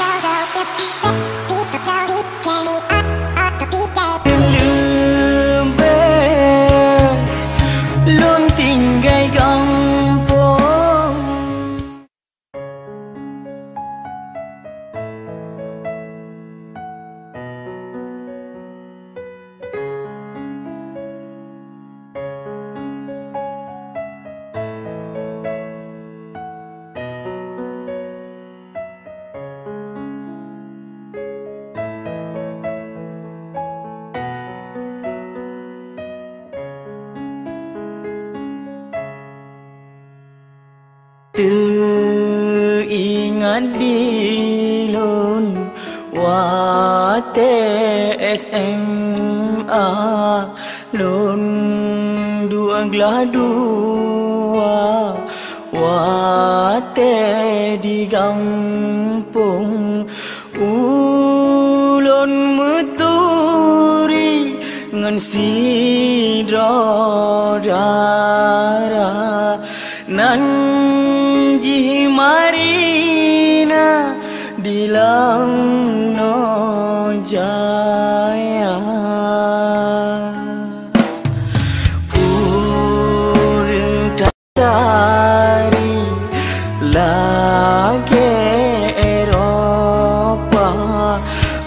想像でピ teringat di wate SMA lon dua dua wate di kampung. Ulon meturi ngan sidra di lang no jaya urang dari lagi Eropa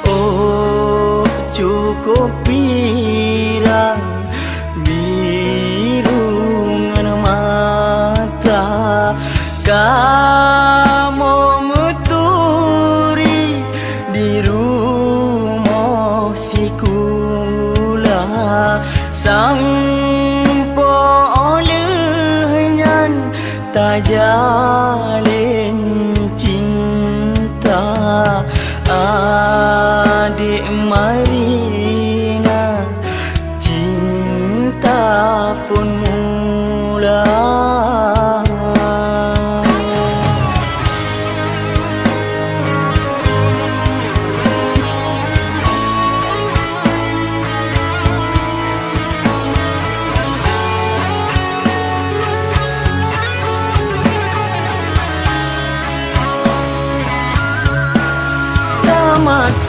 oh cukup pirang biru mata kamu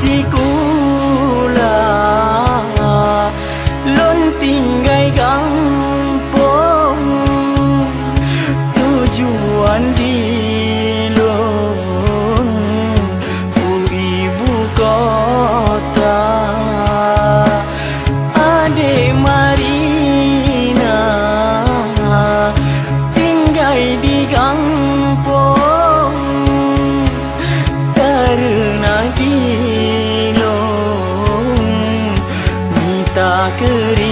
si kula là luôn tin 那个。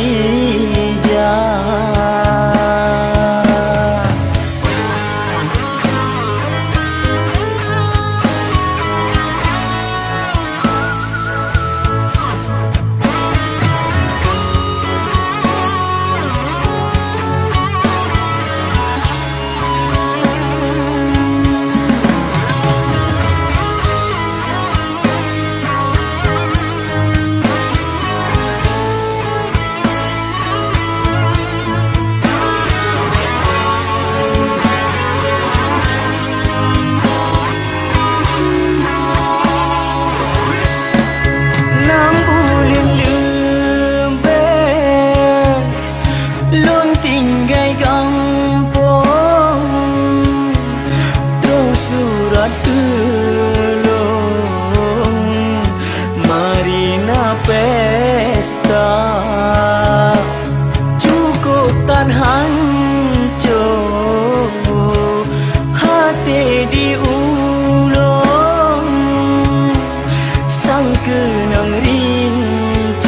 Cứ sang kenang rincung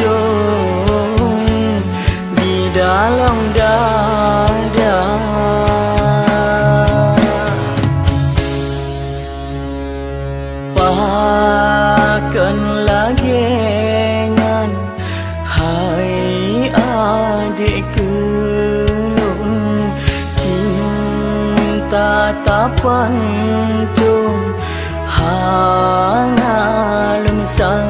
di dalam dada Pakan lagi ngan Hai adik kenung Cinta tak pancung ang halunsang